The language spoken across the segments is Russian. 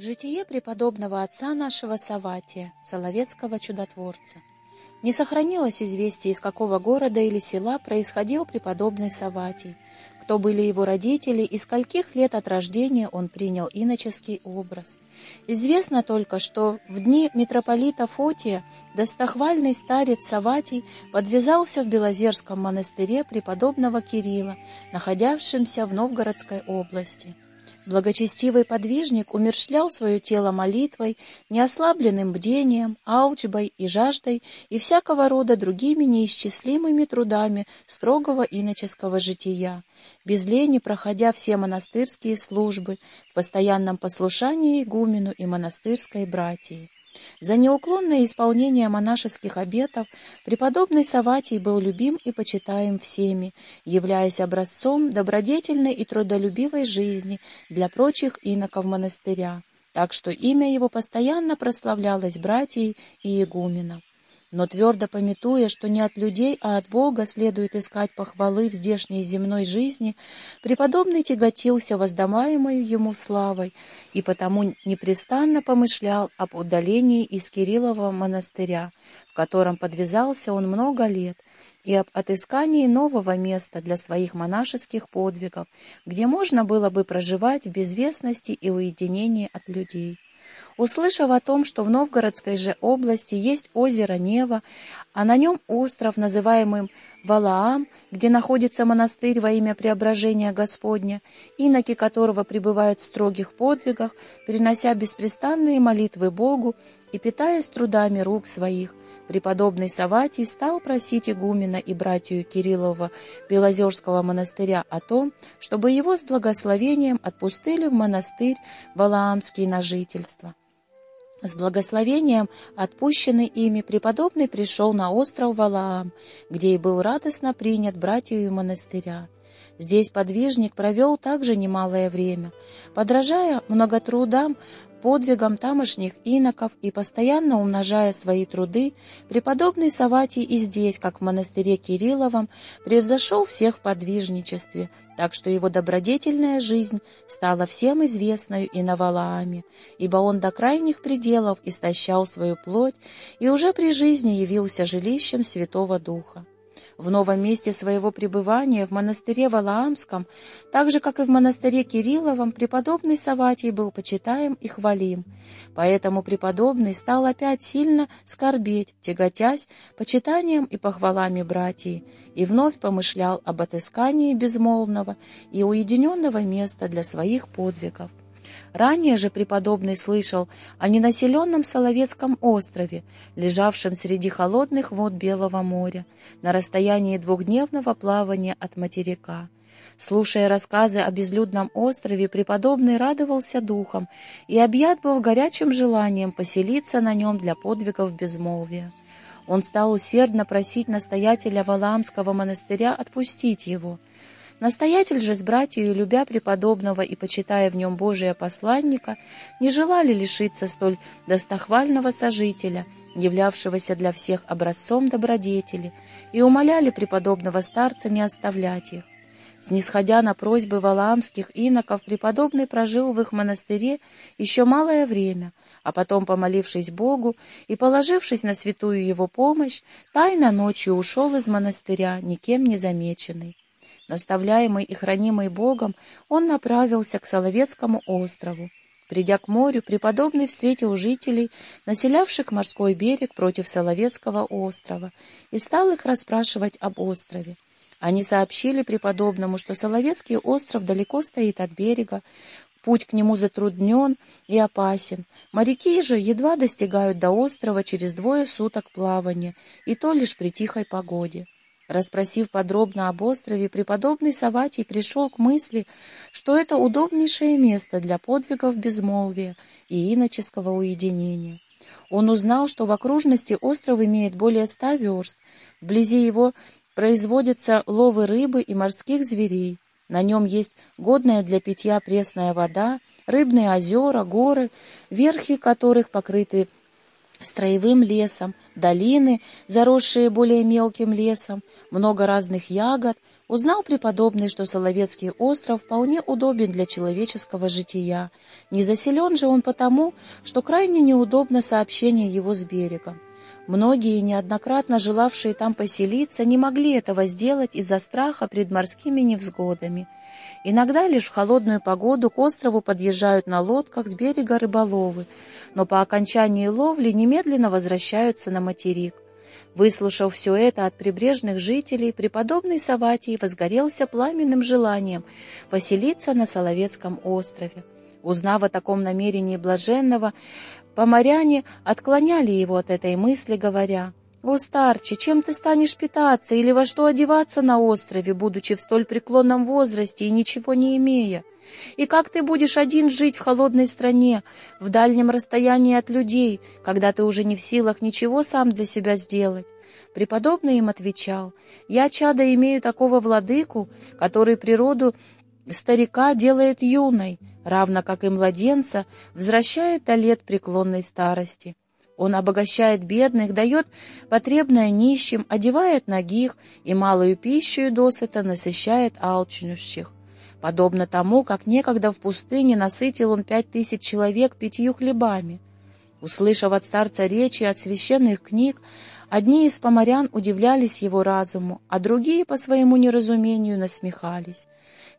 Житие преподобного отца нашего Саватия, Соловецкого чудотворца. Не сохранилось известия, из какого города или села происходил преподобный Саватий, кто были его родители и скольких лет от рождения он принял иноческий образ. Известно только, что в дни митрополита Фотия достохвальный старец Саватий подвязался в Белозерском монастыре преподобного Кирилла, находявшемся в Новгородской области. Благочестивый подвижник умерщвлял свое тело молитвой, неослабленным бдением, алчбой и жаждой и всякого рода другими неисчислимыми трудами строгого иноческого жития, без лени проходя все монастырские службы в постоянном послушании игумену и монастырской братьи. За неуклонное исполнение монашеских обетов преподобный Саватий был любим и почитаем всеми, являясь образцом добродетельной и трудолюбивой жизни для прочих иноков монастыря, так что имя его постоянно прославлялось братьей и игуменов. Но твердо пометуя, что не от людей, а от Бога следует искать похвалы в здешней земной жизни, преподобный тяготился воздамаемой ему славой и потому непрестанно помышлял об удалении из Кириллова монастыря, в котором подвязался он много лет, и об отыскании нового места для своих монашеских подвигов, где можно было бы проживать в безвестности и уединении от людей. Услышав о том, что в Новгородской же области есть озеро Нева, а на нем остров, называемый Валаам, где находится монастырь во имя преображения Господня, иноки которого пребывают в строгих подвигах, перенося беспрестанные молитвы Богу и питаясь трудами рук своих, преподобный Саватий стал просить игумена и братью Кириллова Белозерского монастыря о том, чтобы его с благословением отпустили в монастырь Валаамский на жительство. С благословением, отпущенный ими, преподобный пришел на остров Валаам, где и был радостно принят братьями монастыря. Здесь подвижник провел также немалое время, подражая многотрудам подвигам тамошних иноков и постоянно умножая свои труды, преподобный Саватий и здесь, как в монастыре Кирилловом, превзошел всех в подвижничестве, так что его добродетельная жизнь стала всем известною и на Валааме, ибо он до крайних пределов истощал свою плоть и уже при жизни явился жилищем Святого Духа. В новом месте своего пребывания в монастыре Валаамском, так же, как и в монастыре Кирилловом, преподобный Саватий был почитаем и хвалим. Поэтому преподобный стал опять сильно скорбеть, тяготясь почитанием и похвалами братьев, и вновь помышлял об отыскании безмолвного и уединенного места для своих подвигов. Ранее же преподобный слышал о ненаселенном Соловецком острове, лежавшем среди холодных вод Белого моря, на расстоянии двухдневного плавания от материка. Слушая рассказы о безлюдном острове, преподобный радовался духом и объят был горячим желанием поселиться на нем для подвигов безмолвия. Он стал усердно просить настоятеля Валамского монастыря отпустить его. Настоятель же с братьями, любя преподобного и почитая в нем Божия посланника, не желали лишиться столь достохвального сожителя, являвшегося для всех образцом добродетели, и умоляли преподобного старца не оставлять их. Снисходя на просьбы валаамских иноков, преподобный прожил в их монастыре еще малое время, а потом, помолившись Богу и положившись на святую его помощь, тайно ночью ушел из монастыря, никем не замеченный. Наставляемый и хранимый Богом, он направился к Соловецкому острову. Придя к морю, преподобный встретил жителей, населявших морской берег против Соловецкого острова, и стал их расспрашивать об острове. Они сообщили преподобному, что Соловецкий остров далеко стоит от берега, путь к нему затруднен и опасен. Моряки же едва достигают до острова через двое суток плавания, и то лишь при тихой погоде. Расспросив подробно об острове, преподобный Саватий пришел к мысли, что это удобнейшее место для подвигов безмолвия и иноческого уединения. Он узнал, что в окружности остров имеет более ста верст, вблизи его производятся ловы рыбы и морских зверей. На нем есть годная для питья пресная вода, рыбные озера, горы, верхи которых покрыты строевым лесом, долины, заросшие более мелким лесом, много разных ягод, узнал преподобный, что Соловецкий остров вполне удобен для человеческого жития. Не заселен же он потому, что крайне неудобно сообщение его с берегом. Многие, неоднократно желавшие там поселиться, не могли этого сделать из-за страха пред морскими невзгодами. Иногда лишь в холодную погоду к острову подъезжают на лодках с берега рыболовы, но по окончании ловли немедленно возвращаются на материк. Выслушав все это от прибрежных жителей, преподобный Саватий возгорелся пламенным желанием поселиться на Соловецком острове. Узнав о таком намерении блаженного, поморяне отклоняли его от этой мысли, говоря, «О, старче, чем ты станешь питаться или во что одеваться на острове, будучи в столь преклонном возрасте и ничего не имея? И как ты будешь один жить в холодной стране, в дальнем расстоянии от людей, когда ты уже не в силах ничего сам для себя сделать?» Преподобный им отвечал, «Я, чадо, имею такого владыку, который природу старика делает юной, равно как и младенца возвращает до лет преклонной старости». Он обогащает бедных, дает потребное нищим, одевает ногих и малую пищу и досыта насыщает алчнущих. Подобно тому, как некогда в пустыне насытил он пять тысяч человек пятью хлебами. Услышав от старца речи от священных книг, одни из поморян удивлялись его разуму, а другие по своему неразумению насмехались.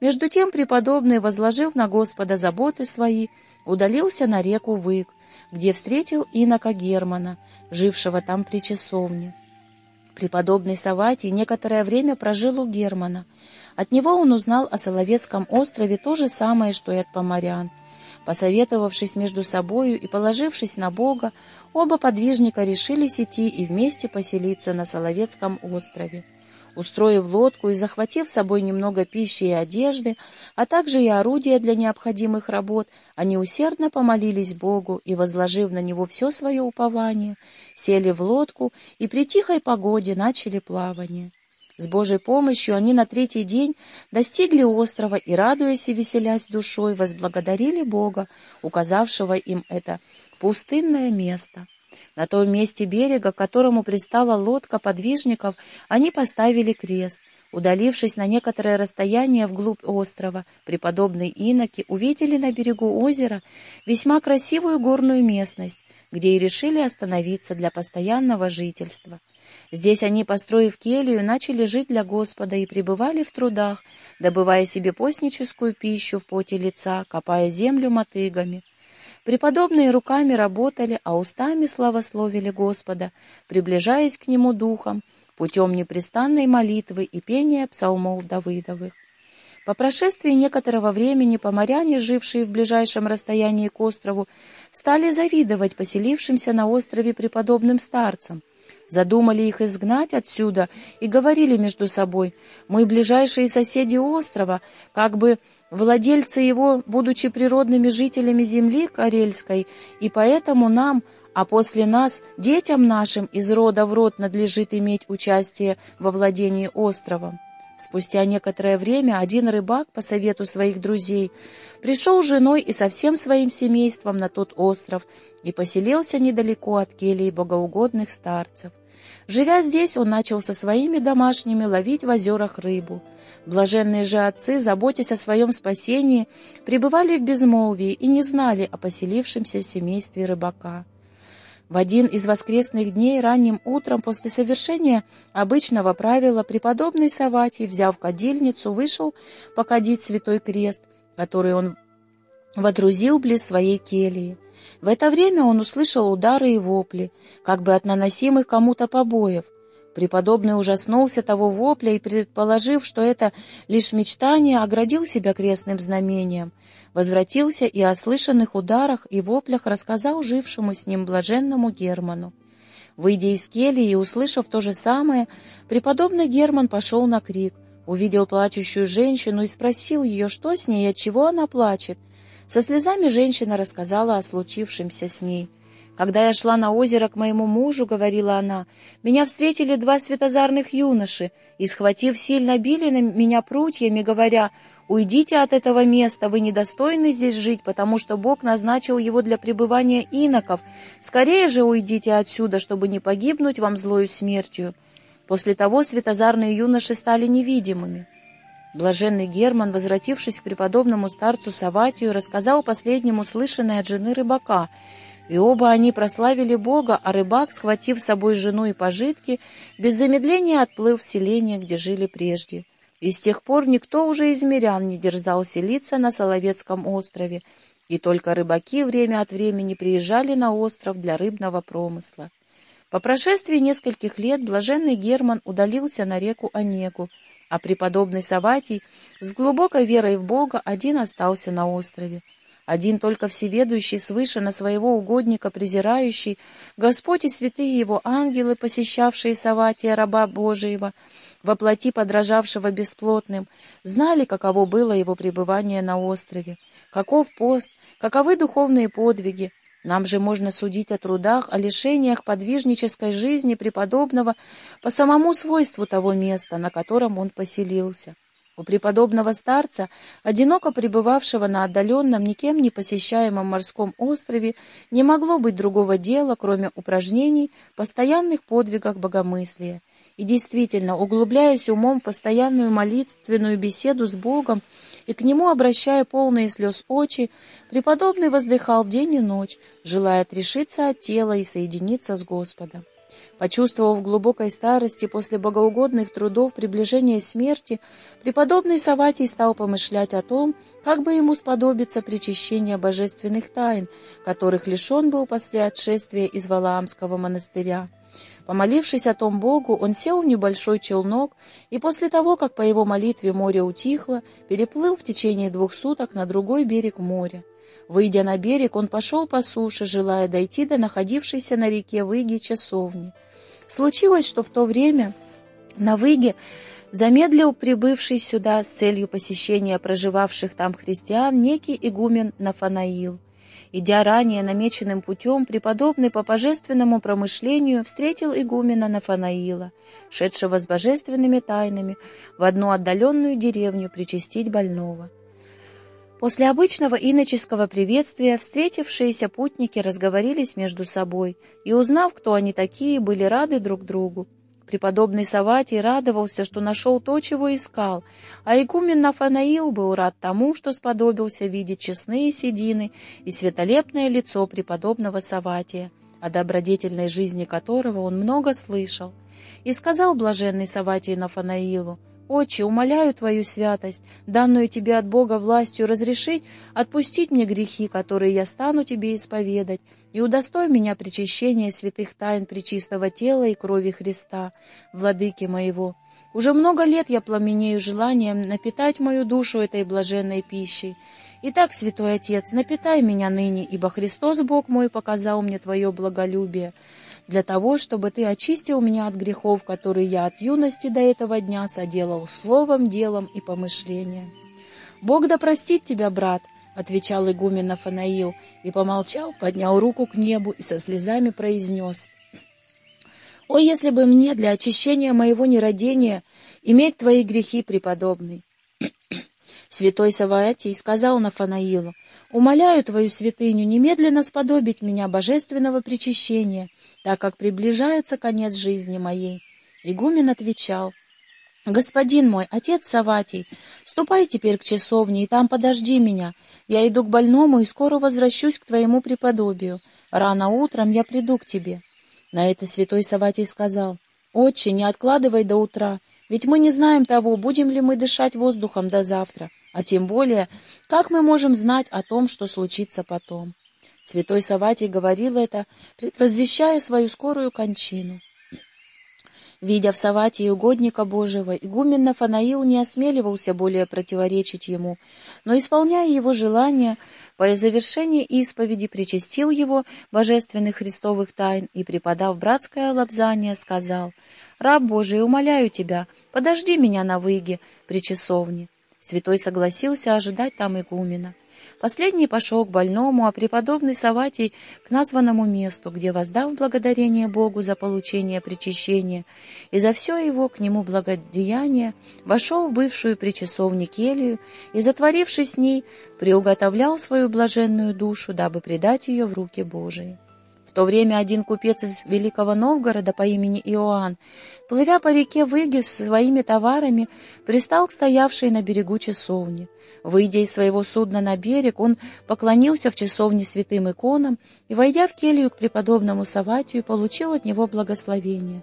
Между тем преподобный, возложив на Господа заботы свои, удалился на реку Вык, где встретил инока Германа, жившего там при часовне. Преподобный Саватий некоторое время прожил у Германа. От него он узнал о Соловецком острове то же самое, что и от поморян. Посоветовавшись между собою и положившись на Бога, оба подвижника решились идти и вместе поселиться на Соловецком острове. Устроив лодку и захватив с собой немного пищи и одежды, а также и орудия для необходимых работ, они усердно помолились Богу и, возложив на Него все свое упование, сели в лодку и при тихой погоде начали плавание. С Божьей помощью они на третий день достигли острова и, радуясь и веселясь душой, возблагодарили Бога, указавшего им это пустынное место. На том месте берега, к которому пристала лодка подвижников, они поставили крест. Удалившись на некоторое расстояние вглубь острова, преподобные иноки увидели на берегу озера весьма красивую горную местность, где и решили остановиться для постоянного жительства. Здесь они, построив келью, начали жить для Господа и пребывали в трудах, добывая себе постническую пищу в поте лица, копая землю мотыгами. Преподобные руками работали, а устами славословили Господа, приближаясь к Нему духом, путем непрестанной молитвы и пения псалмов Давыдовых. По прошествии некоторого времени поморяне, жившие в ближайшем расстоянии к острову, стали завидовать поселившимся на острове преподобным старцам, задумали их изгнать отсюда и говорили между собой, «Мы ближайшие соседи острова, как бы владельцы его, будучи природными жителями земли Карельской, и поэтому нам, а после нас, детям нашим из рода в род надлежит иметь участие во владении островом». Спустя некоторое время один рыбак, по совету своих друзей, пришел с женой и со всем своим семейством на тот остров и поселился недалеко от келий богоугодных старцев. Живя здесь, он начал со своими домашними ловить в озерах рыбу. Блаженные же отцы, заботясь о своем спасении, пребывали в безмолвии и не знали о поселившемся семействе рыбака. В один из воскресных дней ранним утром после совершения обычного правила преподобный Саватий, взяв кадильницу, вышел покадить святой крест, который он водрузил близ своей келии. В это время он услышал удары и вопли, как бы от наносимых кому-то побоев. Преподобный ужаснулся того вопля и, предположив, что это лишь мечтание, оградил себя крестным знамением, возвратился и о слышанных ударах и воплях рассказал жившему с ним блаженному Герману. Выйдя из кельи и услышав то же самое, преподобный Герман пошел на крик, увидел плачущую женщину и спросил ее, что с ней и от чего она плачет. Со слезами женщина рассказала о случившемся с ней. Когда я шла на озеро к моему мужу, — говорила она, — меня встретили два светозарных юноши и, схватив, сильно били на меня прутьями, говоря, «Уйдите от этого места, вы недостойны здесь жить, потому что Бог назначил его для пребывания иноков. Скорее же уйдите отсюда, чтобы не погибнуть вам злою смертью». После того светозарные юноши стали невидимыми. Блаженный Герман, возвратившись к преподобному старцу Саватию, рассказал последнему слышанное от жены рыбака — и оба они прославили Бога, а рыбак, схватив с собой жену и пожитки, без замедления отплыл в селение, где жили прежде. И с тех пор никто уже из мирян не дерзал селиться на Соловецком острове, и только рыбаки время от времени приезжали на остров для рыбного промысла. По прошествии нескольких лет блаженный Герман удалился на реку Онегу, а преподобный Саватий с глубокой верой в Бога один остался на острове. Один только всеведущий свыше на своего угодника презирающий, Господь и святые его ангелы, посещавшие Саватия, раба Божиего, воплоти подражавшего бесплотным, знали, каково было его пребывание на острове, каков пост, каковы духовные подвиги. Нам же можно судить о трудах, о лишениях подвижнической жизни преподобного по самому свойству того места, на котором он поселился. У преподобного старца, одиноко пребывавшего на отдаленном, никем не посещаемом морском острове, не могло быть другого дела, кроме упражнений, постоянных подвигах богомыслия. И действительно, углубляясь умом в постоянную молитвенную беседу с Богом и к Нему обращая полные слез очи, преподобный воздыхал день и ночь, желая отрешиться от тела и соединиться с Господом. Почувствовав в глубокой старости после богоугодных трудов приближение смерти, преподобный Саватий стал помышлять о том, как бы ему сподобиться причащения божественных тайн, которых лишен был после отшествия из Валаамского монастыря. Помолившись о том Богу, он сел в небольшой челнок и после того, как по его молитве море утихло, переплыл в течение двух суток на другой берег моря. Выйдя на берег, он пошел по суше, желая дойти до находившейся на реке Выги часовни. Случилось, что в то время на Выге замедлил прибывший сюда с целью посещения проживавших там христиан некий игумен Нафанаил. Идя ранее намеченным путем, преподобный по божественному промышлению встретил игумена Нафанаила, шедшего с божественными тайнами в одну отдаленную деревню причастить больного. После обычного иноческого приветствия встретившиеся путники разговорились между собой и, узнав, кто они такие, были рады друг другу. Преподобный Саватий радовался, что нашел то, чего искал, а игумен Нафанаил был рад тому, что сподобился видеть честные седины и светолепное лицо преподобного Саватия, о добродетельной жизни которого он много слышал. И сказал блаженный Саватий Нафанаилу, Отче, умоляю Твою святость, данную Тебе от Бога властью, разрешить отпустить мне грехи, которые я стану Тебе исповедать, и удостой меня причащения святых тайн причистого тела и крови Христа, владыки моего. Уже много лет я пламенею желанием напитать мою душу этой блаженной пищей. Итак, Святой Отец, напитай меня ныне, ибо Христос Бог мой показал мне Твое благолюбие для того, чтобы ты очистил меня от грехов, которые я от юности до этого дня соделал словом, делом и помышлением. Бог да простит тебя, брат, — отвечал игумен Нафанаил, и, помолчав, поднял руку к небу и со слезами произнес. «О, если бы мне для очищения моего нерадения иметь твои грехи, преподобный!» Святой Саваатий сказал Нафанаилу, «Умоляю твою святыню немедленно сподобить меня божественного причащения, так как приближается конец жизни моей. Игумен отвечал, «Господин мой, отец Саватий, ступай теперь к часовне и там подожди меня. Я иду к больному и скоро возвращусь к твоему преподобию. Рано утром я приду к тебе». На это святой Саватий сказал, «Отче, не откладывай до утра, ведь мы не знаем того, будем ли мы дышать воздухом до завтра, а тем более, как мы можем знать о том, что случится потом». Святой Саватий говорил это, предвозвещая свою скорую кончину. Видя в Саватии угодника Божьего, игумен Нафанаил не осмеливался более противоречить ему, но, исполняя его желание, по завершении исповеди причастил его божественных христовых тайн и, преподав братское лобзание, сказал, «Раб Божий, умоляю тебя, подожди меня на выге при часовне». Святой согласился ожидать там игумена. Последний пошел к больному, а преподобный Саватий к названному месту, где, воздав благодарение Богу за получение причащения и за все его к нему благодеяние, вошел в бывшую при часовне келью и, затворившись с ней, приуготовлял свою блаженную душу, дабы предать ее в руки Божии. В то время один купец из Великого Новгорода по имени Иоанн, плывя по реке Выги с своими товарами, пристал к стоявшей на берегу часовне. Выйдя из своего судна на берег, он поклонился в часовне святым иконам и, войдя в келью к преподобному Саватию, получил от него благословение.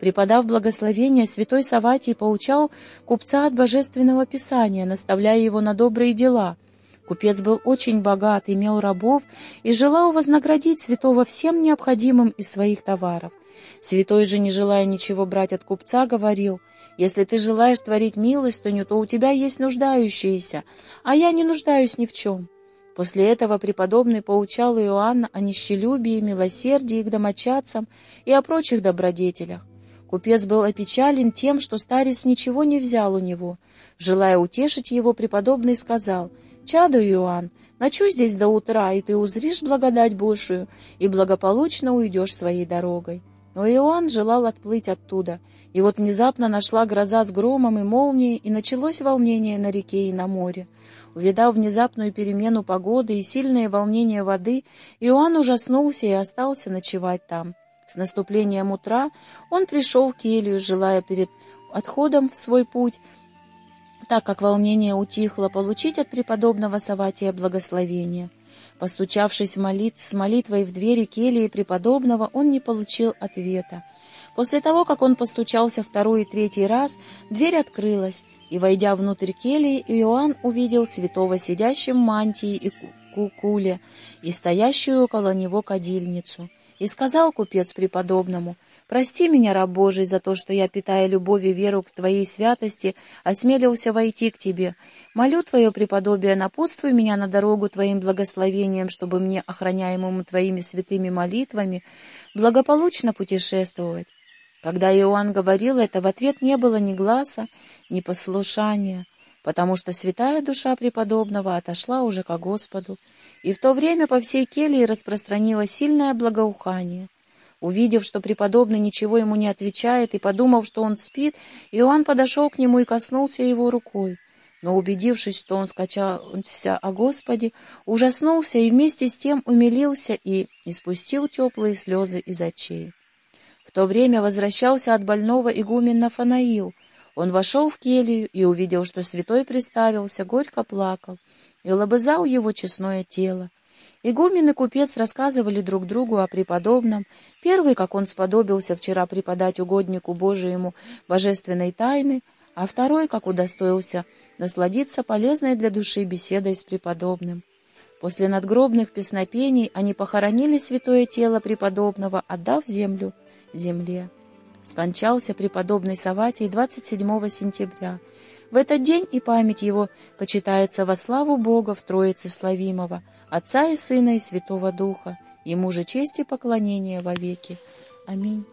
Преподав благословение, святой Саватий поучал купца от божественного писания, наставляя его на добрые дела — Купец был очень богат, имел рабов и желал вознаградить святого всем необходимым из своих товаров. Святой же, не желая ничего брать от купца, говорил, «Если ты желаешь творить милостыню, то у тебя есть нуждающиеся, а я не нуждаюсь ни в чем». После этого преподобный поучал Иоанна о нищелюбии, милосердии к домочадцам и о прочих добродетелях. Купец был опечален тем, что старец ничего не взял у него. Желая утешить его, преподобный сказал, «Чадо, Иоанн, ночуй здесь до утра, и ты узришь благодать Божию, и благополучно уйдешь своей дорогой». Но Иоанн желал отплыть оттуда, и вот внезапно нашла гроза с громом и молнией, и началось волнение на реке и на море. Увидав внезапную перемену погоды и сильное волнение воды, Иоанн ужаснулся и остался ночевать там. С наступлением утра он пришел в келью, желая перед отходом в свой путь, так как волнение утихло, получить от преподобного Саватия благословение. Постучавшись в молит... с молитвой в двери кельи преподобного, он не получил ответа. После того, как он постучался второй и третий раз, дверь открылась, и, войдя внутрь кельи, Иоанн увидел святого сидящим в мантии и кукуле и стоящую около него кадильницу. И сказал купец преподобному, «Прости меня, раб Божий, за то, что я, питая любовь и веру к Твоей святости, осмелился войти к Тебе. Молю Твое преподобие, напутствуй меня на дорогу Твоим благословением, чтобы мне, охраняемому Твоими святыми молитвами, благополучно путешествовать». Когда Иоанн говорил это, в ответ не было ни глаза, ни послушания потому что святая душа преподобного отошла уже ко Господу, и в то время по всей келье распространилось сильное благоухание. Увидев, что преподобный ничего ему не отвечает, и подумав, что он спит, Иоанн подошел к нему и коснулся его рукой. Но, убедившись, что он скачался о Господе, ужаснулся и вместе с тем умилился и испустил теплые слезы из очей. В то время возвращался от больного игумен Нафанаил, он вошел в келью и увидел, что святой приставился, горько плакал и лобызал его честное тело. Игумен и купец рассказывали друг другу о преподобном. Первый, как он сподобился вчера преподать угоднику Божиему божественной тайны, а второй, как удостоился насладиться полезной для души беседой с преподобным. После надгробных песнопений они похоронили святое тело преподобного, отдав землю земле скончался преподобный Саватий 27 сентября. В этот день и память его почитается во славу Бога в Троице Славимого, Отца и Сына и Святого Духа. Ему же честь и поклонение вовеки. Аминь.